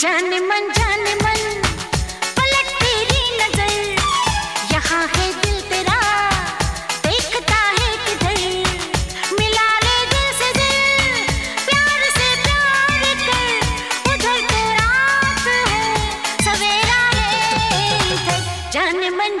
जान मन जान मन पलट तेरी नज़र। यहाँ है दिल तेरा, देखता है किधर। मिला ले दिल से दिल, प्यार से प्यार कर। उधर तो रात है, सवेरा है, इधर। मन